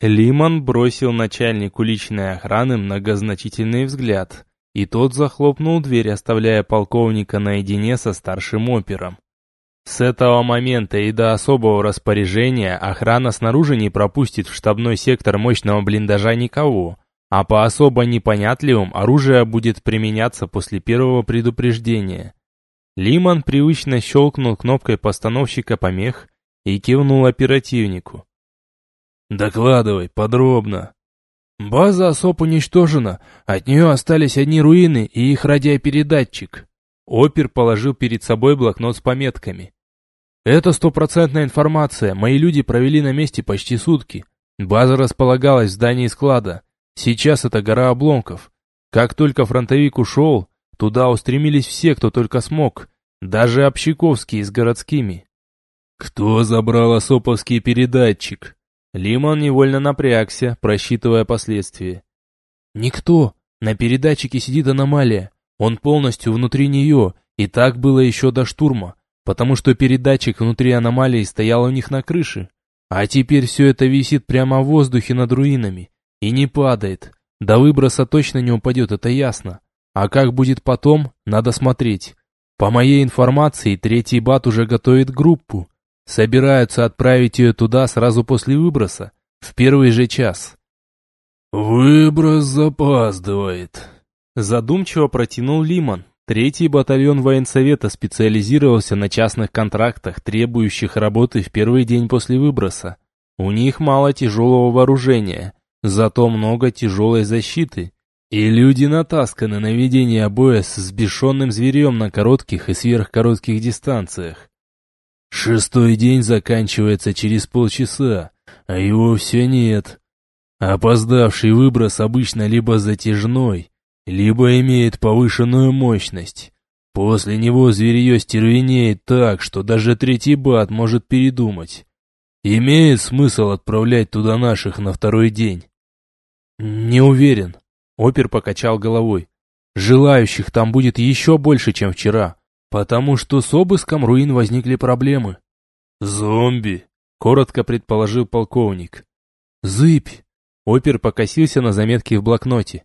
Лимон бросил начальнику личной охраны многозначительный взгляд, и тот захлопнул дверь, оставляя полковника наедине со старшим опером. С этого момента и до особого распоряжения охрана снаружи не пропустит в штабной сектор мощного блиндажа никого, а по особо непонятливым оружие будет применяться после первого предупреждения. Лимон привычно щелкнул кнопкой постановщика помех и кивнул оперативнику. «Докладывай, подробно». «База особ уничтожена, от нее остались одни руины и их радиопередатчик». Опер положил перед собой блокнот с пометками. «Это стопроцентная информация, мои люди провели на месте почти сутки. База располагалась в здании склада. Сейчас это гора обломков. Как только фронтовик ушел, туда устремились все, кто только смог, даже общаковские с городскими». «Кто забрал осоповский передатчик?» Лимон невольно напрягся, просчитывая последствия. «Никто. На передатчике сидит аномалия. Он полностью внутри нее, и так было еще до штурма, потому что передатчик внутри аномалии стоял у них на крыше. А теперь все это висит прямо в воздухе над руинами. И не падает. До выброса точно не упадет, это ясно. А как будет потом, надо смотреть. По моей информации, третий бат уже готовит группу. Собираются отправить ее туда сразу после выброса, в первый же час. «Выброс запаздывает», — задумчиво протянул Лимон. Третий батальон военсовета специализировался на частных контрактах, требующих работы в первый день после выброса. У них мало тяжелого вооружения, зато много тяжелой защиты. И люди натасканы на ведение боя с сбешенным зверем на коротких и сверхкоротких дистанциях. Шестой день заканчивается через полчаса, а его все нет. Опоздавший выброс обычно либо затяжной, либо имеет повышенную мощность. После него зверье стервенеет так, что даже третий бат может передумать. Имеет смысл отправлять туда наших на второй день? Не уверен. Опер покачал головой. Желающих там будет еще больше, чем вчера. Потому что с обыском руин возникли проблемы. «Зомби», — коротко предположил полковник. «Зыбь!» — опер покосился на заметки в блокноте.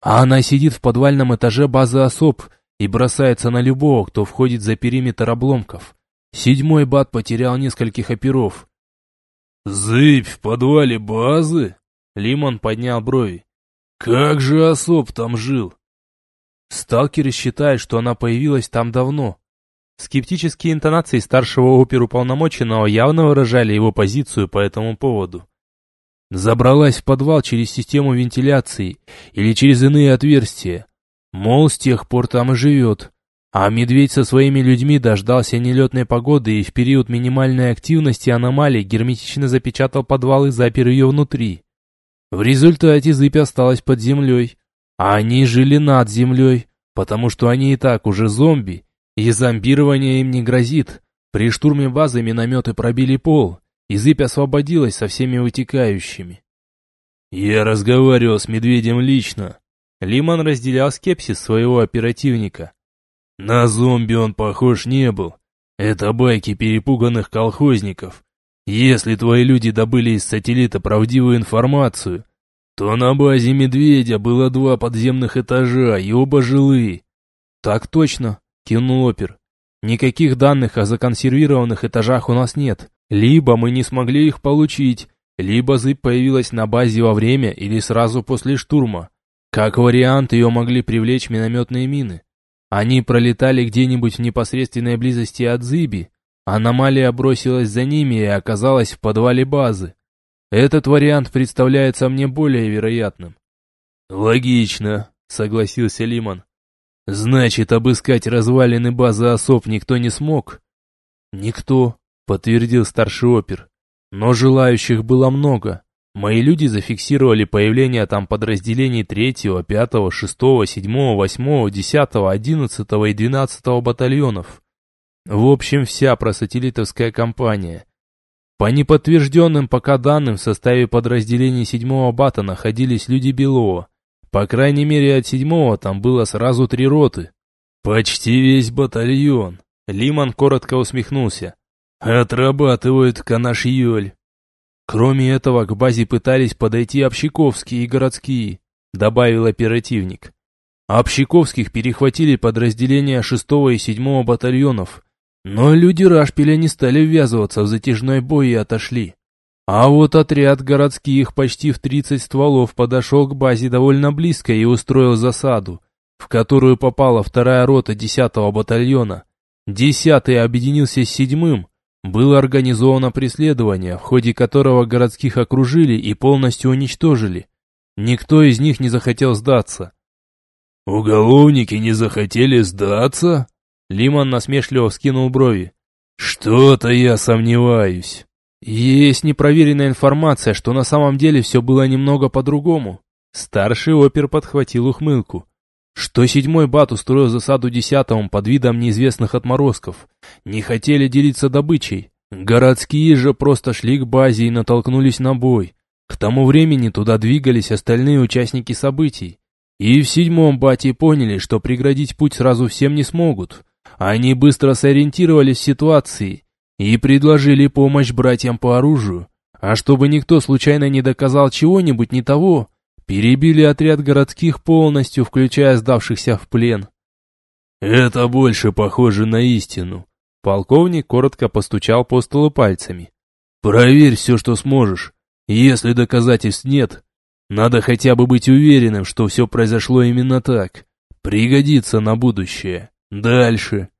«А она сидит в подвальном этаже базы особ и бросается на любого, кто входит за периметр обломков. Седьмой бат потерял нескольких оперов». «Зыбь в подвале базы?» — Лимон поднял брови. «Как же особ там жил?» Сталкеры считают, что она появилась там давно. Скептические интонации старшего оперуполномоченного явно выражали его позицию по этому поводу. Забралась в подвал через систему вентиляции или через иные отверстия. Мол, с тех пор там и живет. А медведь со своими людьми дождался нелетной погоды и в период минимальной активности аномалий герметично запечатал подвал и запер ее внутри. В результате зыбь осталась под землей, а они жили над землей, потому что они и так уже зомби, и зомбирование им не грозит. При штурме базы минометы пробили пол, и зыбь освободилась со всеми вытекающими. Я разговаривал с медведем лично. Лимон разделял скепсис своего оперативника. На зомби он похож не был. Это байки перепуганных колхозников. Если твои люди добыли из сателлита правдивую информацию, то на базе «Медведя» было два подземных этажа и оба жилые. Так точно, кинул опер. Никаких данных о законсервированных этажах у нас нет. Либо мы не смогли их получить, либо зыб появилась на базе во время или сразу после штурма. Как вариант, ее могли привлечь минометные мины. Они пролетали где-нибудь в непосредственной близости от зыби. Аномалия бросилась за ними и оказалась в подвале базы. Этот вариант представляется мне более вероятным. Логично, согласился Лимон. Значит, обыскать развалины базы особ никто не смог? Никто, подтвердил старший опер. Но желающих было много. Мои люди зафиксировали появление там подразделений третьего, пятого, шестого, седьмого, восьмого, десятого, одиннадцатого и двенадцатого батальонов. В общем, вся просателлитовская компания. По неподтвержденным пока данным в составе подразделений седьмого бата находились люди Белова. По крайней мере от седьмого там было сразу три роты. Почти весь батальон. Лимон коротко усмехнулся. Отрабатывают канашьёль. Кроме этого, к базе пытались подойти общаковские и городские, добавил оперативник. Общаковских перехватили подразделения 6 и 7 батальонов, но люди Рашпиля не стали ввязываться в затяжной бой и отошли. А вот отряд городских почти в 30 стволов подошел к базе довольно близко и устроил засаду, в которую попала вторая рота 10-го батальона. Десятый объединился с седьмым, было организовано преследование, в ходе которого городских окружили и полностью уничтожили. Никто из них не захотел сдаться. «Уголовники не захотели сдаться?» Лимон насмешливо вскинул брови. «Что-то я сомневаюсь». Есть непроверенная информация, что на самом деле все было немного по-другому. Старший опер подхватил ухмылку. Что седьмой бат устроил засаду десятому под видом неизвестных отморозков. Не хотели делиться добычей. Городские же просто шли к базе и натолкнулись на бой. К тому времени туда двигались остальные участники событий. И в седьмом бате поняли, что преградить путь сразу всем не смогут. Они быстро сориентировались в ситуации и предложили помощь братьям по оружию. А чтобы никто случайно не доказал чего-нибудь не того, перебили отряд городских полностью, включая сдавшихся в плен. «Это больше похоже на истину», — полковник коротко постучал по столу пальцами. «Проверь все, что сможешь. Если доказательств нет, надо хотя бы быть уверенным, что все произошло именно так. Пригодится на будущее. Дальше».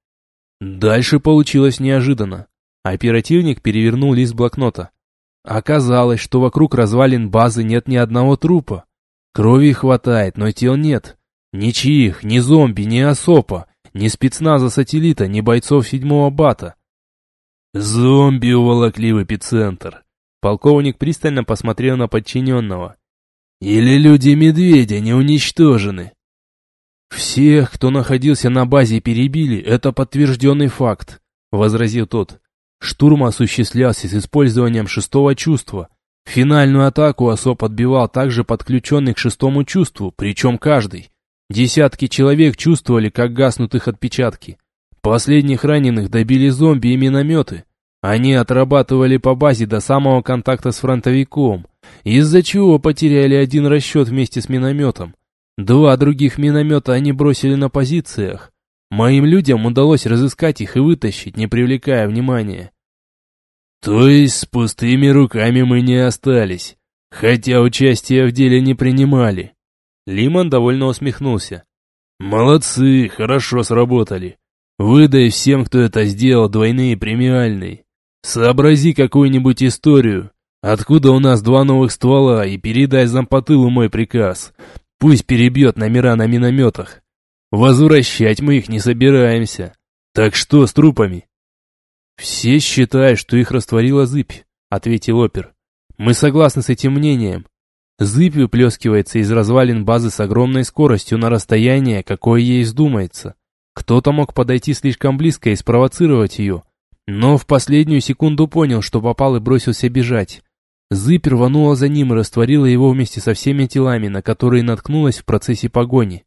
Дальше получилось неожиданно. Оперативник перевернул лист блокнота. Оказалось, что вокруг развалин базы нет ни одного трупа. Крови хватает, но тел нет. Ничьих, ни зомби, ни осопа, ни спецназа сателлита, ни бойцов седьмого бата. Зомби уволокли в эпицентр. Полковник пристально посмотрел на подчиненного. Или люди-медведя не уничтожены? Всех, кто находился на базе, перебили, это подтвержденный факт, возразил тот. Штурм осуществлялся с использованием шестого чувства. Финальную атаку особ отбивал также подключенный к шестому чувству, причем каждый. Десятки человек чувствовали, как гаснут их отпечатки. Последних раненых добили зомби и минометы. Они отрабатывали по базе до самого контакта с фронтовиком, из-за чего потеряли один расчет вместе с минометом. Два других миномета они бросили на позициях, Моим людям удалось разыскать их и вытащить, не привлекая внимания. То есть с пустыми руками мы не остались, хотя участия в деле не принимали. Лимон довольно усмехнулся. Молодцы, хорошо сработали. Выдай всем, кто это сделал, двойные премиальные. Сообрази какую-нибудь историю, откуда у нас два новых ствола, и передай зампотылу мой приказ. Пусть перебьет номера на минометах. Возвращать мы их не собираемся. Так что с трупами? Все считают, что их растворила зыбь, ответил опер. Мы согласны с этим мнением. Зыбь выплескивается из развалин базы с огромной скоростью на расстояние, какое ей вздумается. Кто-то мог подойти слишком близко и спровоцировать ее, но в последнюю секунду понял, что попал и бросился бежать. Зыбь рванула за ним и растворила его вместе со всеми телами, на которые наткнулась в процессе погони.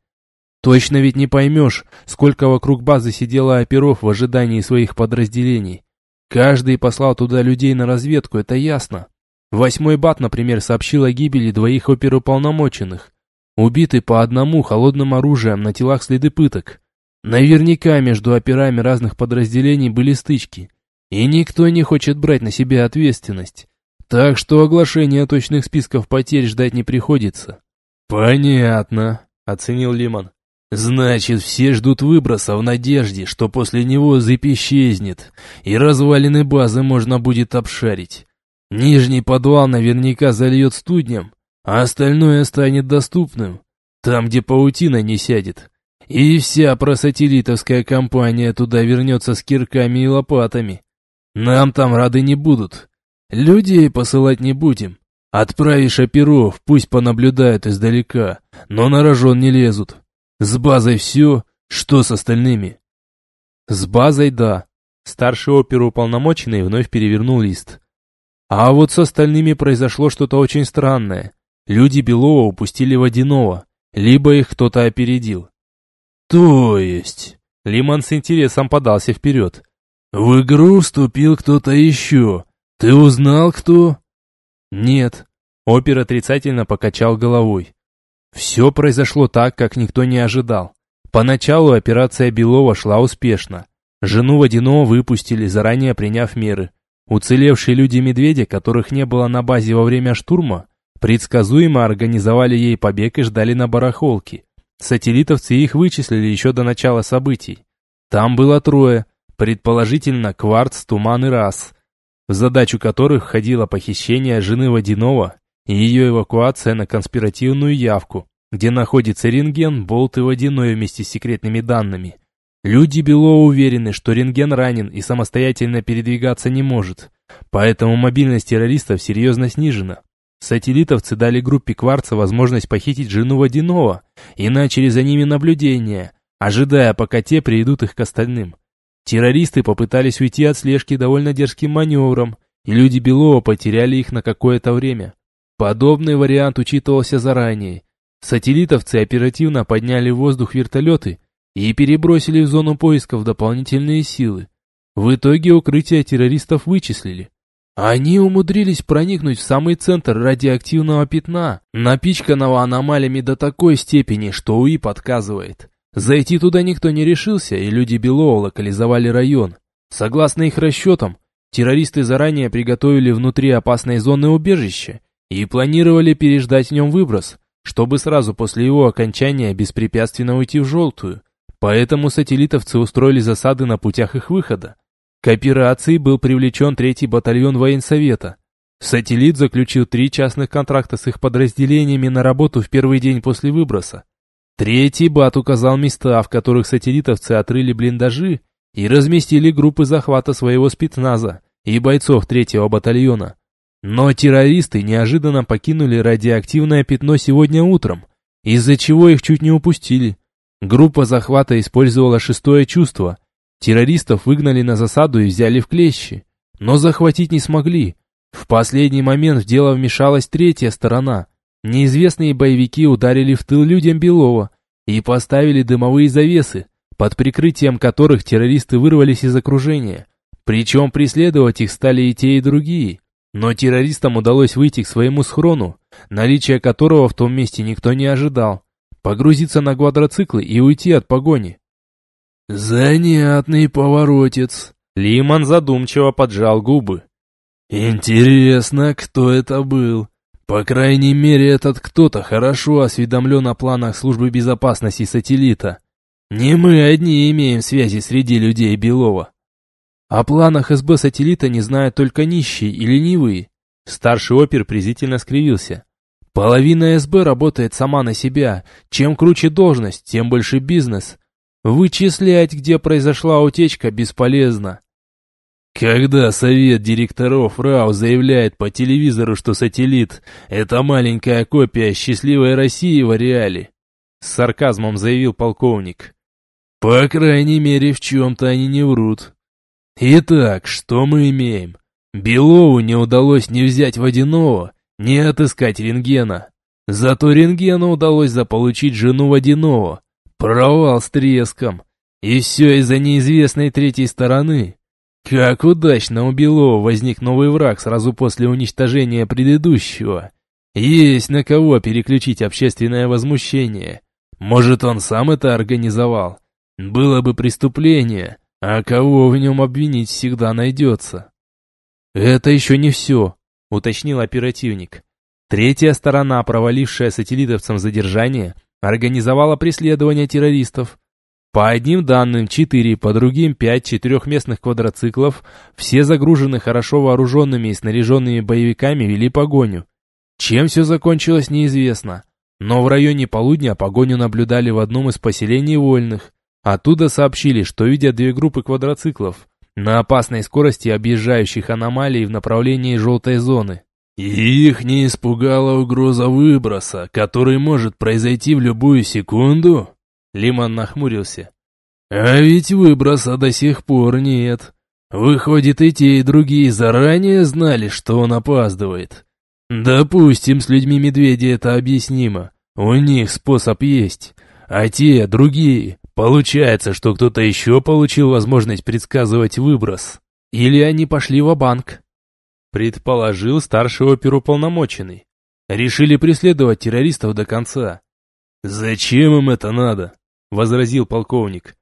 Точно ведь не поймешь, сколько вокруг базы сидело оперов в ожидании своих подразделений. Каждый послал туда людей на разведку, это ясно. Восьмой бат, например, сообщил о гибели двоих оперуполномоченных. Убиты по одному холодным оружием, на телах следы пыток. Наверняка между операми разных подразделений были стычки. И никто не хочет брать на себя ответственность. Так что оглашения точных списков потерь ждать не приходится. «Понятно», — оценил Лимон. Значит, все ждут выброса в надежде, что после него зыбь исчезнет, и развалины базы можно будет обшарить. Нижний подвал наверняка зальет студнем, а остальное станет доступным, там, где паутина не сядет. И вся просателлитовская компания туда вернется с кирками и лопатами. Нам там рады не будут. Людей посылать не будем. Отправишь оперов, пусть понаблюдают издалека, но на рожон не лезут. С базой все, что с остальными? С базой да. Старший оперуполномоченный вновь перевернул лист. А вот с остальными произошло что-то очень странное. Люди Белова упустили водяного, либо их кто-то опередил. То есть... Лимон с интересом подался вперед. В игру вступил кто-то еще. Ты узнал, кто? Нет. Опер отрицательно покачал головой. Все произошло так, как никто не ожидал. Поначалу операция Белова шла успешно. Жену Водяного выпустили, заранее приняв меры. Уцелевшие люди-медведя, которых не было на базе во время штурма, предсказуемо организовали ей побег и ждали на барахолке. Сателлитовцы их вычислили еще до начала событий. Там было трое, предположительно Кварц, Туман и Рас, в задачу которых входило похищение жены Водяного и ее эвакуация на конспиративную явку, где находится рентген, болт и водяной вместе с секретными данными. Люди Бело уверены, что рентген ранен и самостоятельно передвигаться не может, поэтому мобильность террористов серьезно снижена. Сателлитовцы дали группе Кварца возможность похитить жену Водяного и начали за ними наблюдение, ожидая, пока те приведут их к остальным. Террористы попытались уйти от слежки довольно дерзким маневром, и люди Белова потеряли их на какое-то время. Подобный вариант учитывался заранее. Сателлитовцы оперативно подняли в воздух вертолеты и перебросили в зону поисков дополнительные силы. В итоге укрытие террористов вычислили. Они умудрились проникнуть в самый центр радиоактивного пятна, напичканного аномалиями до такой степени, что УИ подсказывает. Зайти туда никто не решился, и люди Белова локализовали район. Согласно их расчетам, террористы заранее приготовили внутри опасной зоны убежище и планировали переждать в нем выброс, чтобы сразу после его окончания беспрепятственно уйти в желтую. Поэтому сателлитовцы устроили засады на путях их выхода. К операции был привлечен третий батальон военсовета. Сателлит заключил три частных контракта с их подразделениями на работу в первый день после выброса. Третий бат указал места, в которых сателлитовцы отрыли блиндажи и разместили группы захвата своего спецназа и бойцов третьего батальона. Но террористы неожиданно покинули радиоактивное пятно сегодня утром, из-за чего их чуть не упустили. Группа захвата использовала шестое чувство. Террористов выгнали на засаду и взяли в клещи, но захватить не смогли. В последний момент в дело вмешалась третья сторона. Неизвестные боевики ударили в тыл людям Белова и поставили дымовые завесы, под прикрытием которых террористы вырвались из окружения. Причем преследовать их стали и те, и другие. Но террористам удалось выйти к своему схрону, наличие которого в том месте никто не ожидал, погрузиться на квадроциклы и уйти от погони. «Занятный поворотец!» Лимон задумчиво поджал губы. «Интересно, кто это был? По крайней мере, этот кто-то хорошо осведомлен о планах службы безопасности сателлита. Не мы одни имеем связи среди людей Белова. О планах СБ сателлита не знают только нищие и ленивые. Старший опер презрительно скривился. Половина СБ работает сама на себя. Чем круче должность, тем больше бизнес. Вычислять, где произошла утечка, бесполезно. Когда совет директоров РАУ заявляет по телевизору, что сателлит – это маленькая копия счастливой России в реале, с сарказмом заявил полковник. По крайней мере, в чем-то они не врут. Итак, что мы имеем? Белову не удалось ни взять водяного, ни отыскать рентгена. Зато рентгену удалось заполучить жену водяного. Провал с треском. И все из-за неизвестной третьей стороны. Как удачно у Белова возник новый враг сразу после уничтожения предыдущего. Есть на кого переключить общественное возмущение. Может, он сам это организовал? Было бы преступление, а кого в нем обвинить всегда найдется. Это еще не все, уточнил оперативник. Третья сторона, провалившая сателлитовцам задержание, организовала преследование террористов. По одним данным четыре, по другим пять четырехместных квадроциклов, все загружены хорошо вооруженными и снаряженными боевиками, вели погоню. Чем все закончилось, неизвестно. Но в районе полудня погоню наблюдали в одном из поселений вольных. Оттуда сообщили, что видят две группы квадроциклов на опасной скорости объезжающих аномалий в направлении желтой зоны. Их не испугала угроза выброса, который может произойти в любую секунду? Лимон нахмурился. А ведь выброса до сих пор нет. Выходит, и те, и другие заранее знали, что он опаздывает. Допустим, с людьми медведя это объяснимо. У них способ есть. А те, другие, Получается, что кто-то еще получил возможность предсказывать выброс. Или они пошли в банк предположил старший оперуполномоченный. Решили преследовать террористов до конца. «Зачем им это надо?» — возразил полковник.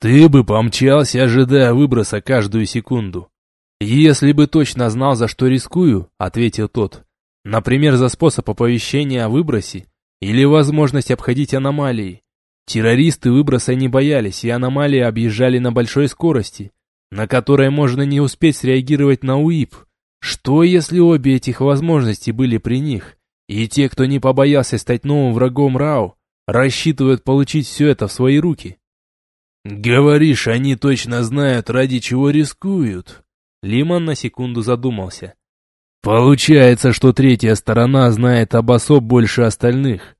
«Ты бы помчался, ожидая выброса каждую секунду». «Если бы точно знал, за что рискую», — ответил тот. «Например, за способ оповещения о выбросе или возможность обходить аномалии. Террористы выброса не боялись, и аномалии объезжали на большой скорости, на которой можно не успеть среагировать на УИП. Что, если обе этих возможности были при них, и те, кто не побоялся стать новым врагом Рау, рассчитывают получить все это в свои руки? «Говоришь, они точно знают, ради чего рискуют?» Лимон на секунду задумался. «Получается, что третья сторона знает об особ больше остальных.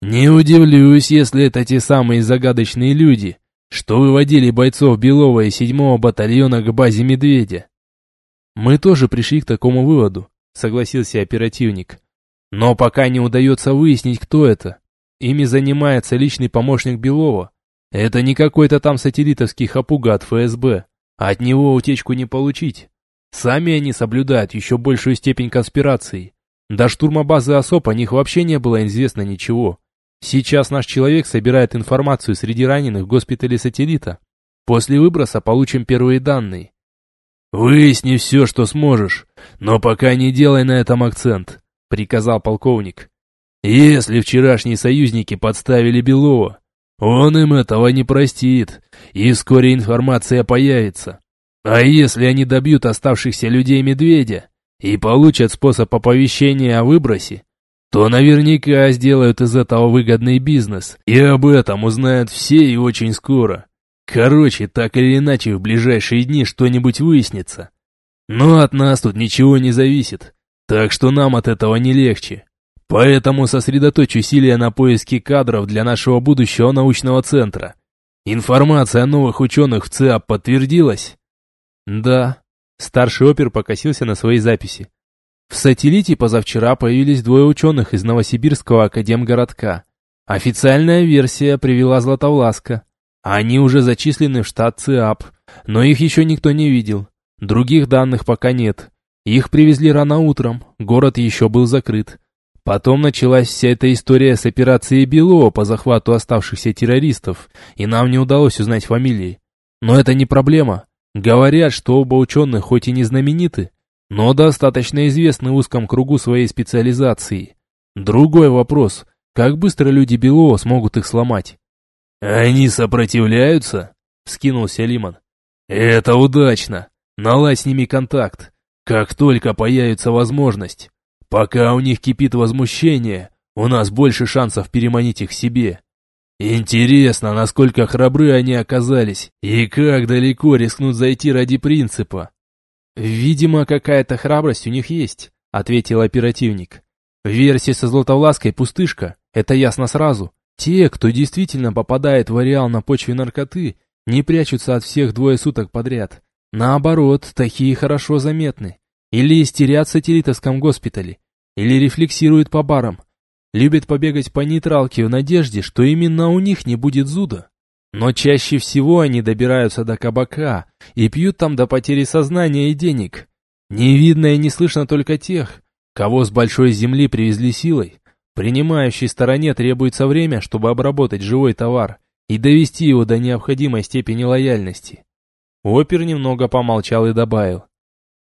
Не удивлюсь, если это те самые загадочные люди, что выводили бойцов Белова и седьмого батальона к базе Медведя. Мы тоже пришли к такому выводу, согласился оперативник. Но пока не удается выяснить, кто это. Ими занимается личный помощник Белова. Это не какой-то там сателлитовский хапуга от ФСБ. От него утечку не получить. Сами они соблюдают еще большую степень конспирации. До штурма базы особ о них вообще не было известно ничего. Сейчас наш человек собирает информацию среди раненых в госпитале сателлита. После выброса получим первые данные. «Выясни все, что сможешь, но пока не делай на этом акцент», — приказал полковник. «Если вчерашние союзники подставили Белова, он им этого не простит, и вскоре информация появится. А если они добьют оставшихся людей Медведя и получат способ оповещения о выбросе, то наверняка сделают из этого выгодный бизнес, и об этом узнают все и очень скоро. Короче, так или иначе в ближайшие дни что-нибудь выяснится. Но от нас тут ничего не зависит, так что нам от этого не легче. Поэтому сосредоточь усилия на поиске кадров для нашего будущего научного центра. Информация о новых ученых в ЦИАП подтвердилась? Да. Старший опер покосился на свои записи. В сателлите позавчера появились двое ученых из Новосибирского академгородка. Официальная версия привела Златовласка. Они уже зачислены в штат ЦИАП, но их еще никто не видел. Других данных пока нет. Их привезли рано утром, город еще был закрыт. Потом началась вся эта история с операцией Белова по захвату оставшихся террористов, и нам не удалось узнать фамилии. Но это не проблема. Говорят, что оба ученых хоть и не знамениты, но достаточно известны в узком кругу своей специализации. Другой вопрос, как быстро люди Белова смогут их сломать? «Они сопротивляются?» — скинулся Лимон. «Это удачно. Наладь с ними контакт, как только появится возможность. Пока у них кипит возмущение, у нас больше шансов переманить их себе. Интересно, насколько храбры они оказались, и как далеко рискнут зайти ради принципа. «Видимо, какая-то храбрость у них есть», — ответил оперативник. «Версия со Златовлаской пустышка, это ясно сразу. Те, кто действительно попадает в ареал на почве наркоты, не прячутся от всех двое суток подряд. Наоборот, такие хорошо заметны. Или истерят в сателлитовском госпитале, или рефлексируют по барам. Любят побегать по нейтралке в надежде, что именно у них не будет зуда. Но чаще всего они добираются до кабака и пьют там до потери сознания и денег. Не видно и не слышно только тех, кого с большой земли привезли силой. Принимающей стороне требуется время, чтобы обработать живой товар и довести его до необходимой степени лояльности. Опер немного помолчал и добавил.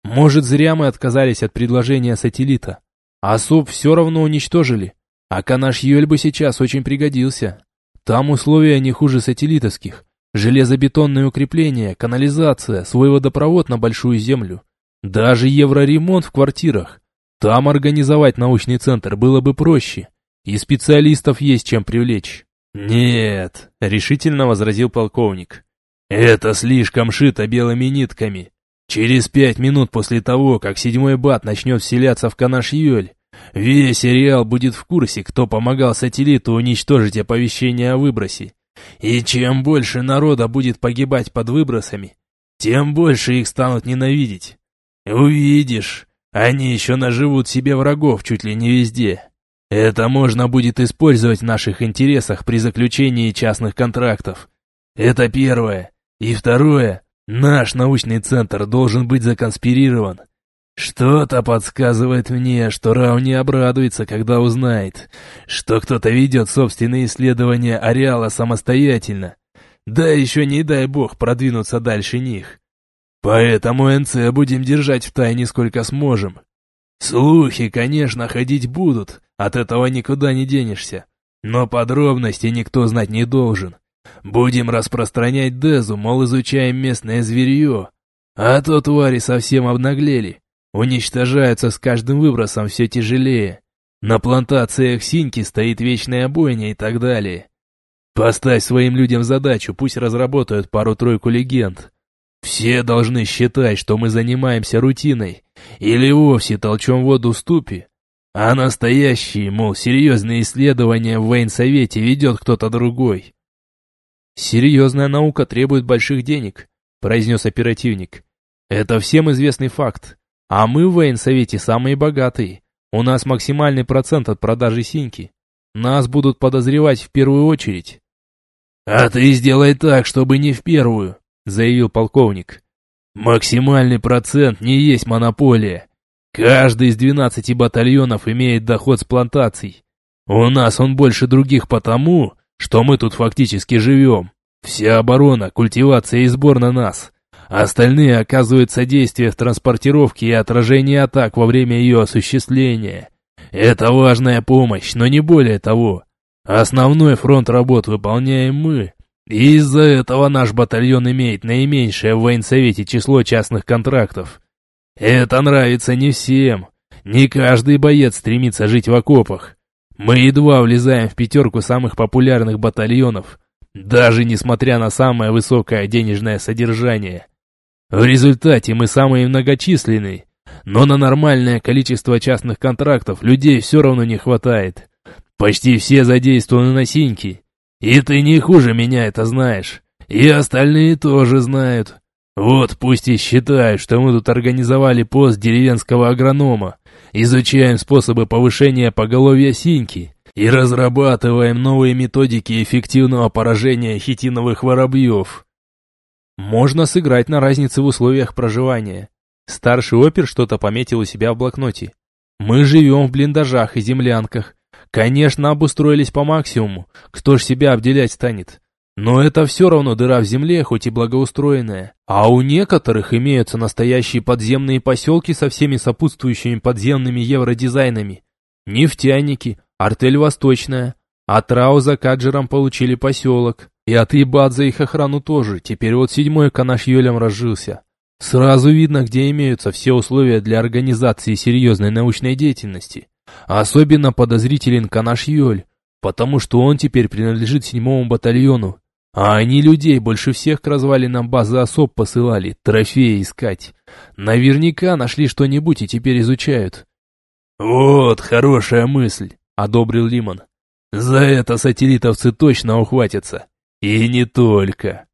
Может, зря мы отказались от предложения сателлита. А СОП все равно уничтожили. А Канаш Йоль бы сейчас очень пригодился. Там условия не хуже сателлитовских. Железобетонные укрепления, канализация, свой водопровод на большую землю. Даже евроремонт в квартирах. Там организовать научный центр было бы проще. И специалистов есть чем привлечь. «Нет», — решительно возразил полковник. «Это слишком шито белыми нитками. Через пять минут после того, как седьмой бат начнет вселяться в Канаш-Юль, Весь сериал будет в курсе, кто помогал сателлиту уничтожить оповещение о выбросе. И чем больше народа будет погибать под выбросами, тем больше их станут ненавидеть. Увидишь, они еще наживут себе врагов чуть ли не везде. Это можно будет использовать в наших интересах при заключении частных контрактов. Это первое. И второе, наш научный центр должен быть законспирирован. Что-то подсказывает мне, что Рау не обрадуется, когда узнает, что кто-то ведет собственные исследования ареала самостоятельно. Да еще не дай бог продвинуться дальше них. Поэтому НЦ будем держать в тайне сколько сможем. Слухи, конечно, ходить будут, от этого никуда не денешься. Но подробности никто знать не должен. Будем распространять Дезу, мол, изучаем местное зверье. А то твари совсем обнаглели. Уничтожаются с каждым выбросом все тяжелее. На плантациях синьки стоит вечная бойня и так далее. Поставь своим людям задачу, пусть разработают пару-тройку легенд. Все должны считать, что мы занимаемся рутиной, или вовсе толчем воду в ступе. А настоящие, мол, серьезные исследования в военсовете ведет кто-то другой. «Серьезная наука требует больших денег», — произнес оперативник. «Это всем известный факт. А мы в военсовете самые богатые. У нас максимальный процент от продажи синьки. Нас будут подозревать в первую очередь. «А ты сделай так, чтобы не в первую», — заявил полковник. «Максимальный процент не есть монополия. Каждый из двенадцати батальонов имеет доход с плантаций. У нас он больше других потому, что мы тут фактически живем. Вся оборона, культивация и сбор на нас. Остальные оказывают содействие в транспортировке и отражении атак во время ее осуществления. Это важная помощь, но не более того. Основной фронт работ выполняем мы. И из-за этого наш батальон имеет наименьшее в военсовете число частных контрактов. Это нравится не всем. Не каждый боец стремится жить в окопах. Мы едва влезаем в пятерку самых популярных батальонов, даже несмотря на самое высокое денежное содержание. В результате мы самые многочисленные, но на нормальное количество частных контрактов людей все равно не хватает. Почти все задействованы на синьки. И ты не хуже меня это знаешь. И остальные тоже знают. Вот пусть и считают, что мы тут организовали пост деревенского агронома, изучаем способы повышения поголовья синьки и разрабатываем новые методики эффективного поражения хитиновых воробьев. Можно сыграть на разнице в условиях проживания. Старший опер что-то пометил у себя в блокноте. Мы живем в блиндажах и землянках. Конечно, обустроились по максимуму. Кто ж себя обделять станет? Но это все равно дыра в земле, хоть и благоустроенная. А у некоторых имеются настоящие подземные поселки со всеми сопутствующими подземными евродизайнами. Нефтяники, артель Восточная. А Трау за Каджером получили поселок. И от Ибад за их охрану тоже, теперь вот седьмой канаш Йолем разжился. Сразу видно, где имеются все условия для организации серьезной научной деятельности. Особенно подозрителен канаш Йоль, потому что он теперь принадлежит седьмому батальону. А они людей больше всех к развалинам базы особ посылали, трофеи искать. Наверняка нашли что-нибудь и теперь изучают. «Вот хорошая мысль», — одобрил Лимон. «За это сателлитовцы точно ухватятся. И не только.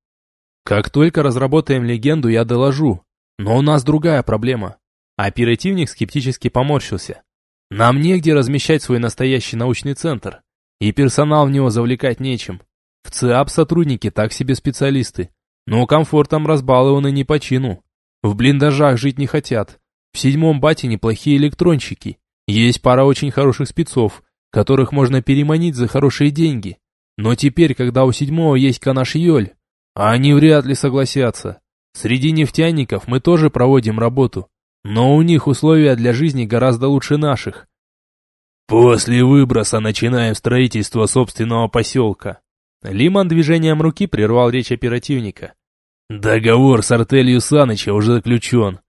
Как только разработаем легенду, я доложу. Но у нас другая проблема. Оперативник скептически поморщился. Нам негде размещать свой настоящий научный центр. И персонал в него завлекать нечем. В ЦИАП сотрудники так себе специалисты. Но комфортом разбалованы не по чину. В блиндажах жить не хотят. В седьмом бате неплохие электронщики. Есть пара очень хороших спецов, которых можно переманить за хорошие деньги. Но теперь, когда у седьмого есть канаш-йоль, они вряд ли согласятся. Среди нефтяников мы тоже проводим работу, но у них условия для жизни гораздо лучше наших. После выброса начинаем строительство собственного поселка. Лиман движением руки прервал речь оперативника. Договор с артелью Саныча уже заключен.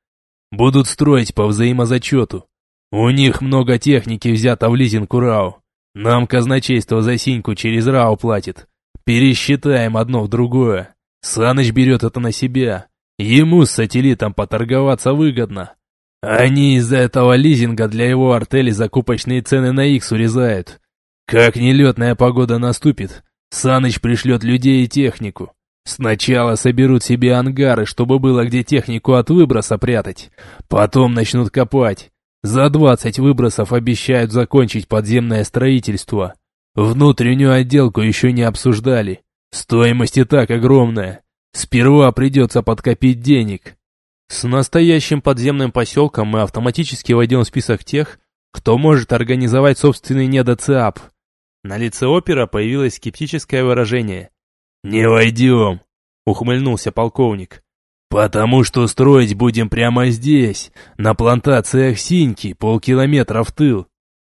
Будут строить по взаимозачету. У них много техники взято в лизинг УРАУ. Нам казначейство за синьку через РАО платит. Пересчитаем одно в другое. Саныч берет это на себя. Ему с сателлитом поторговаться выгодно. Они из-за этого лизинга для его артели закупочные цены на Икс урезают. Как нелетная погода наступит, Саныч пришлет людей и технику. Сначала соберут себе ангары, чтобы было где технику от выброса прятать. Потом начнут копать. За двадцать выбросов обещают закончить подземное строительство. Внутреннюю отделку еще не обсуждали. Стоимость и так огромная. Сперва придется подкопить денег. С настоящим подземным поселком мы автоматически войдем в список тех, кто может организовать собственный недоциап. На лице опера появилось скептическое выражение. «Не войдем», — ухмыльнулся полковник. «Потому что строить будем прямо здесь, на плантациях синьки, полкилометра в тыл».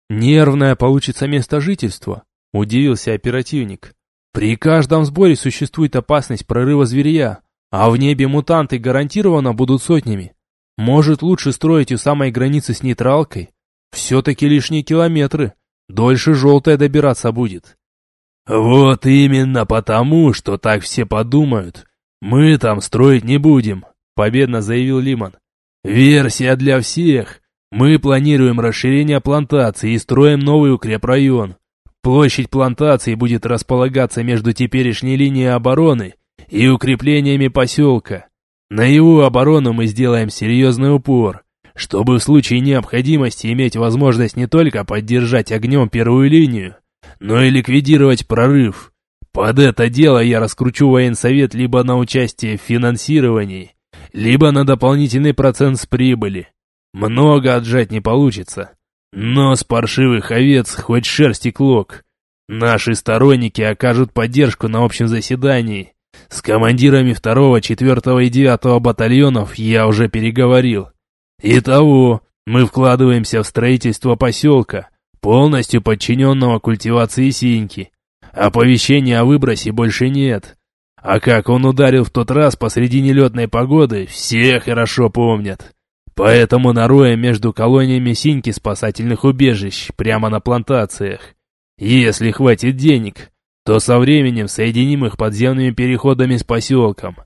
«Нервное получится место жительства», — удивился оперативник. «При каждом сборе существует опасность прорыва зверя, а в небе мутанты гарантированно будут сотнями. Может, лучше строить у самой границы с нейтралкой? Все-таки лишние километры. Дольше желтая добираться будет. Вот именно потому, что так все подумают. Мы там строить не будем, победно заявил Лимон. Версия для всех. Мы планируем расширение плантации и строим новый укрепрайон. Площадь плантации будет располагаться между теперешней линией обороны и укреплениями поселка. На его оборону мы сделаем серьезный упор, чтобы в случае необходимости иметь возможность не только поддержать огнем первую линию, но и ликвидировать прорыв. Под это дело я раскручу военсовет либо на участие в финансировании, либо на дополнительный процент с прибыли. Много отжать не получится, но с паршивых овец хоть шерсть и клок. Наши сторонники окажут поддержку на общем заседании, с командирами второго, четвертого и девятого батальонов я уже переговорил. Итого, мы вкладываемся в строительство поселка, полностью подчиненного культивации синьки. Оповещения о выбросе больше нет. А как он ударил в тот раз посреди нелетной погоды, все хорошо помнят. Поэтому нароем между колониями синьки спасательных убежищ, прямо на плантациях. Если хватит денег, то со временем соединим их подземными переходами с поселком.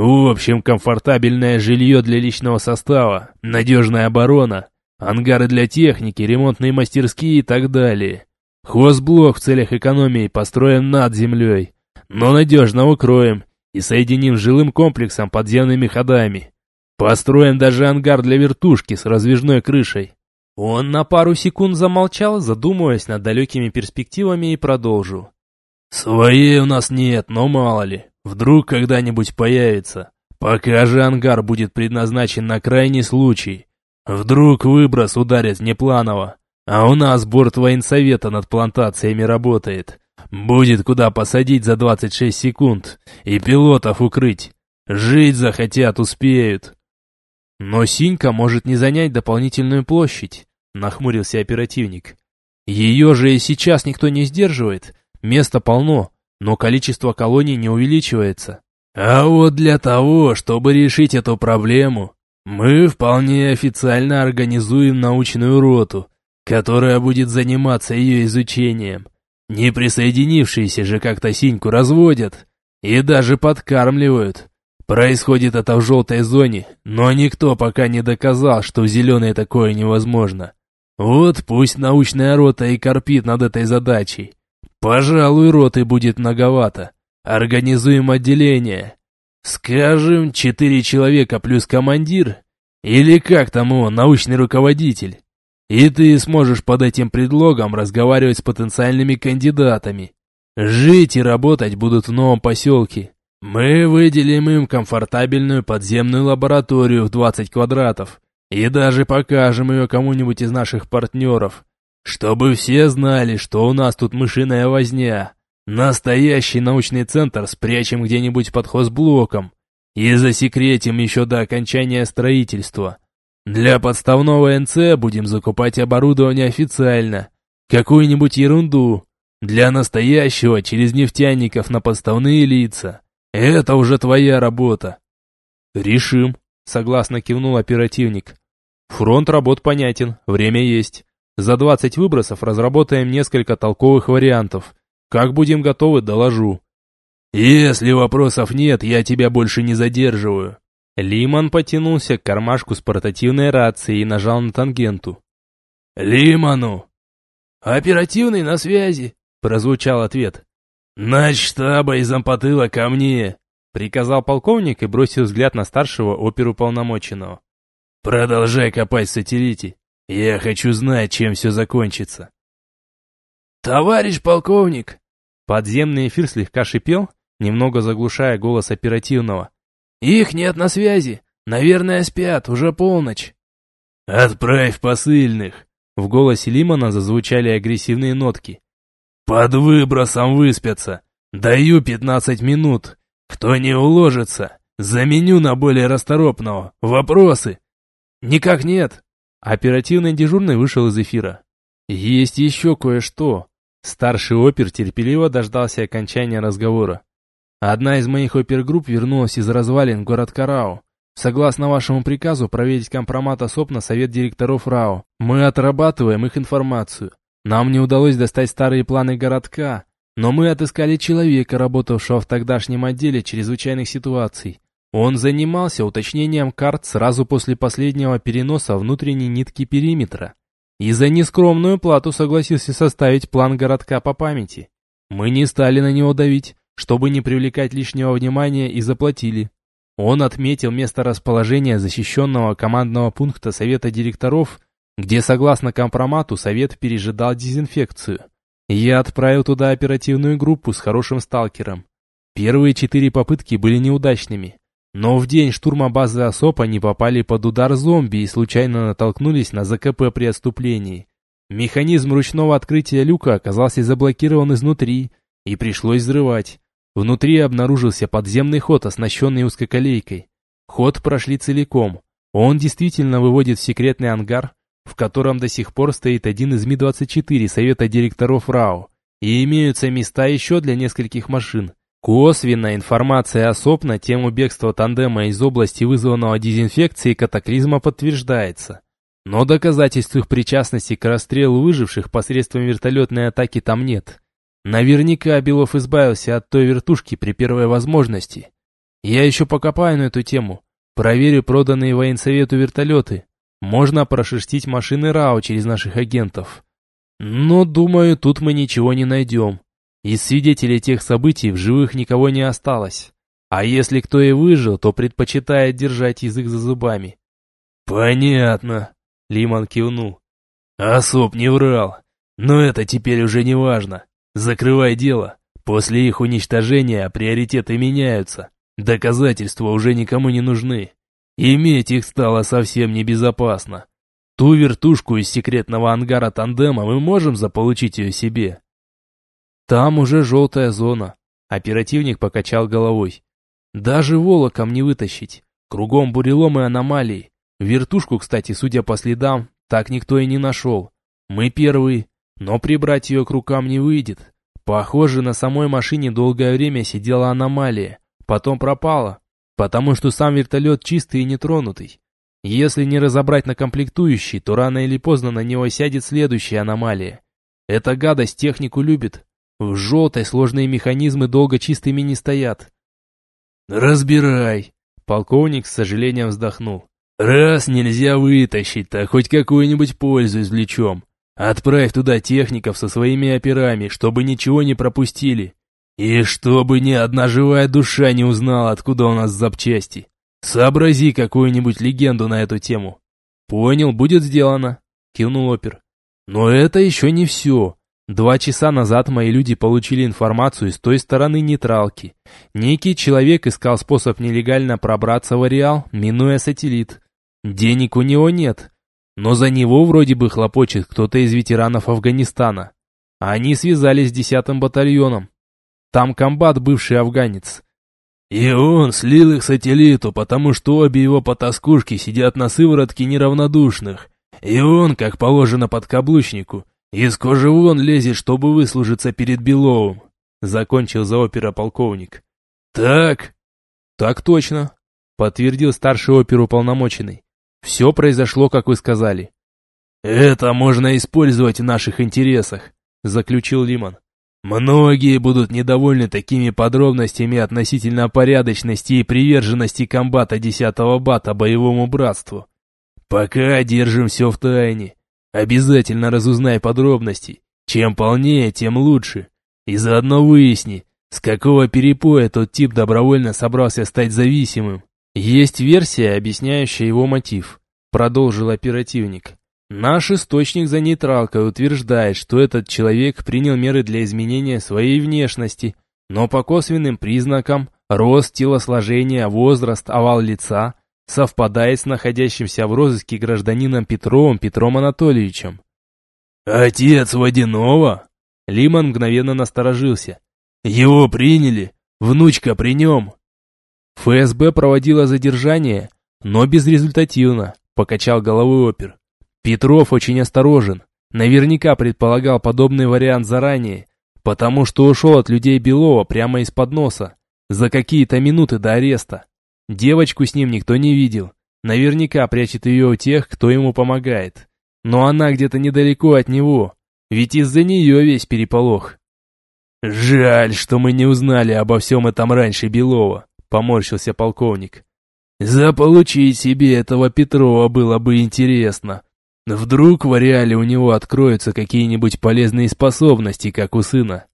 В общем, комфортабельное жилье для личного состава, надежная оборона, ангары для техники, ремонтные мастерские и так далее. Хозблок в целях экономии построен над землей, но надежно укроем и соединим с жилым комплексом подземными ходами. Построим даже ангар для вертушки с раздвижной крышей. Он на пару секунд замолчал, задумываясь над далекими перспективами, и продолжил. «Своей у нас нет, но мало ли. Вдруг когда-нибудь появится. Пока же ангар будет предназначен на крайний случай. Вдруг выброс ударит непланово. А у нас борт военсовета над плантациями работает. Будет куда посадить за 26 секунд. И пилотов укрыть. Жить захотят, успеют. Но Синька может не занять дополнительную площадь, нахмурился оперативник. Ее же и сейчас никто не сдерживает. Места полно, но количество колоний не увеличивается. А вот для того, чтобы решить эту проблему, мы вполне официально организуем научную роту, которая будет заниматься ее изучением. Не присоединившиеся же как-то синьку разводят и даже подкармливают. Происходит это в желтой зоне, но никто пока не доказал, что в зеленой такое невозможно. Вот пусть научная рота и корпит над этой задачей. Пожалуй, роты будет многовато. Организуем отделение. Скажем, четыре человека плюс командир. Или как там он, научный руководитель. И ты сможешь под этим предлогом разговаривать с потенциальными кандидатами. Жить и работать будут в новом поселке. Мы выделим им комфортабельную подземную лабораторию в 20 квадратов. И даже покажем ее кому-нибудь из наших партнеров. Чтобы все знали, что у нас тут мышиная возня. Настоящий научный центр спрячем где-нибудь под хозблоком и засекретим еще до окончания строительства. Для подставного НЦ будем закупать оборудование официально, какую-нибудь ерунду. Для настоящего через нефтяников на подставные лица. Это уже твоя работа. Решим, согласно кивнул оперативник. Фронт работ понятен, время есть. За 20 выбросов разработаем несколько толковых вариантов. Как будем готовы, доложу. Если вопросов нет, я тебя больше не задерживаю. Лимон потянулся к кармашку с портативной рацией и нажал на тангенту. «Лимону!» «Оперативный на связи», — прозвучал ответ. «Нач штаба и зампотыла ко мне», — приказал полковник и бросил взгляд на старшего оперуполномоченного. «Продолжай копать в сателлите. Я хочу знать, чем все закончится. Товарищ полковник! Подземный эфир слегка шипел, немного заглушая голос оперативного. Их нет на связи, Наверное, спят, уже полночь». «Отправь посыльных!» В голосе Лимона зазвучали агрессивные нотки. «Под выбросом выспятся. Даю пятнадцать минут. Кто не уложится, заменю на более расторопного. Вопросы?» «Никак нет». Оперативный дежурный вышел из эфира. «Есть еще кое-что». Старший опер терпеливо дождался окончания разговора. Одна из моих опергрупп вернулась из развалин город Карао. Согласно вашему приказу проверить компромат особ на совет директоров РАО, мы отрабатываем их информацию. Нам не удалось достать старые планы городка, но мы отыскали человека, работавшего в тогдашнем отделе чрезвычайных ситуаций. Он занимался уточнением карт сразу после последнего переноса внутренней нитки периметра. И за нескромную плату согласился составить план городка по памяти. Мы не стали на него давить, чтобы не привлекать лишнего внимания и заплатили. Он отметил место расположения защищенного командного пункта Совета директоров, где, согласно компромату, Совет пережидал дезинфекцию. Я отправил туда оперативную группу с хорошим сталкером. Первые четыре попытки были неудачными, но в день штурма базы ОСОП они попали под удар зомби и случайно натолкнулись на ЗКП при отступлении. Механизм ручного открытия люка оказался заблокирован изнутри, и пришлось взрывать. Внутри обнаружился подземный ход, оснащенный узкоколейкой. Ход прошли целиком. Он действительно выводит в секретный ангар, в котором до сих пор стоит один из Ми-24 Совета директоров РАО, и имеются места еще для нескольких машин. Косвенная информация особ на тему бегства тандема из области вызванного дезинфекцией катаклизма подтверждается. Но доказательств их причастности к расстрелу выживших посредством вертолетной атаки там нет. Наверняка Белов избавился от той вертушки при первой возможности. Я еще покопаю на эту тему. Проверю проданные военсовету вертолеты. Можно прошерстить машины РАО через наших агентов. Но, думаю, тут мы ничего не найдем. Из свидетелей тех событий в живых никого не осталось. А если кто и выжил, то предпочитает держать язык за зубами. «Понятно», — Лимон кивнул. «Особ не врал, но это теперь уже не важно. Закрывай дело. После их уничтожения приоритеты меняются. Доказательства уже никому не нужны. Иметь их стало совсем небезопасно. Ту вертушку из секретного ангара тандема мы можем заполучить ее себе. Там уже желтая зона. Оперативник покачал головой. Даже волоком не вытащить. Кругом бурелом и аномалии. Вертушку, кстати, судя по следам, так никто и не нашел. Мы первые, но прибрать ее к рукам не выйдет. Похоже, на самой машине долгое время сидела аномалия, потом пропала, потому что сам вертолет чистый и нетронутый. Если не разобрать на комплектующий, то рано или поздно на него сядет следующая аномалия. Эта гадость технику любит. В желтой сложные механизмы долго чистыми не стоят. «Разбирай!» Полковник с сожалением вздохнул. «Раз нельзя вытащить, то хоть какую-нибудь пользу извлечем. Отправь туда техников со своими операми, чтобы ничего не пропустили. И чтобы ни одна живая душа не узнала, откуда у нас запчасти. Сообрази какую-нибудь легенду на эту тему. Понял, будет сделано, кивнул опер. Но это еще не все. Два часа назад мои люди получили информацию с той стороны нейтралки. Некий человек искал способ нелегально пробраться в ареал, минуя сателлит. Денег у него нет, но за него вроде бы хлопочет кто-то из ветеранов Афганистана. Они связались с десятым батальоном. Там комбат бывший афганец. И он слил их сателлиту, потому что обе его потаскушки сидят на сыворотке неравнодушных. И он, как положено подкаблучнику, из кожи вон лезет, чтобы выслужиться перед Беловым. Закончил за опера полковник. Так? Так точно, подтвердил старший оперуполномоченный. Все произошло, как вы сказали. Это можно использовать в наших интересах, заключил Лимон. Многие будут недовольны такими подробностями относительно порядочности и приверженности комбата 10-го бата боевому братству. Пока держим все в тайне. Обязательно разузнай подробности. Чем полнее, тем лучше. И заодно выясни, с какого перепоя тот тип добровольно собрался стать зависимым. Есть версия, объясняющая его мотив, продолжил оперативник. Наш источник за нейтралкой утверждает, что этот человек принял меры для изменения своей внешности, но по косвенным признакам, рост, телосложение, возраст, овал лица, совпадает с находящимся в розыске гражданином Петровым Петром Анатольевичем. «Отец Водянова?» Лимон мгновенно насторожился. «Его приняли? Внучка при нем?» ФСБ проводила задержание, но безрезультативно, покачал головой опер. Петров очень осторожен, наверняка предполагал подобный вариант заранее, потому что ушел от людей Белова прямо из-под носа, за какие-то минуты до ареста. Девочку с ним никто не видел, наверняка прячет ее у тех, кто ему помогает. Но она где-то недалеко от него, ведь из-за нее весь переполох. «Жаль, что мы не узнали обо всем этом раньше Белова», — поморщился полковник. «Заполучить себе этого Петрова было бы интересно. Вдруг в ареале у него откроются какие-нибудь полезные способности, как у сына.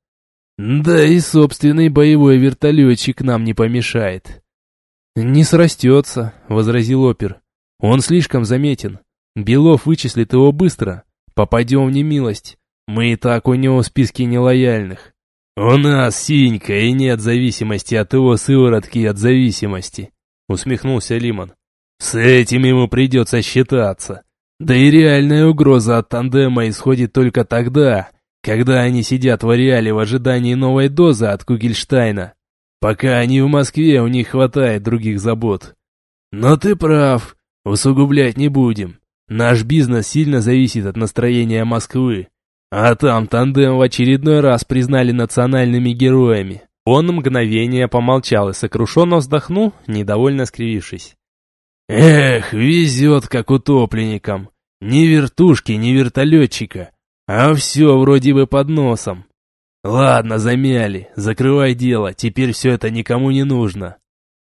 Да и собственный боевой вертолетчик нам не помешает». «Не срастется», — возразил опер. «Он слишком заметен. Белов вычислит его быстро. Попадем в немилость. Мы и так у него в списке нелояльных». «У нас синька, и нет зависимости от его сыворотки и от зависимости», — усмехнулся Лимон. «С этим ему придется считаться. Да и реальная угроза от тандема исходит только тогда, когда они сидят в ареале в ожидании новой дозы от Кугельштайна. Пока они в Москве, у них хватает других забот. Но ты прав, усугублять не будем. Наш бизнес сильно зависит от настроения Москвы. А там тандем в очередной раз признали национальными героями. Он мгновение помолчал и сокрушенно вздохнул, недовольно скривившись. Эх, везет как утопленникам. Ни вертушки, ни вертолетчика. А все вроде бы под носом. Ладно, замяли, закрывай дело, теперь все это никому не нужно.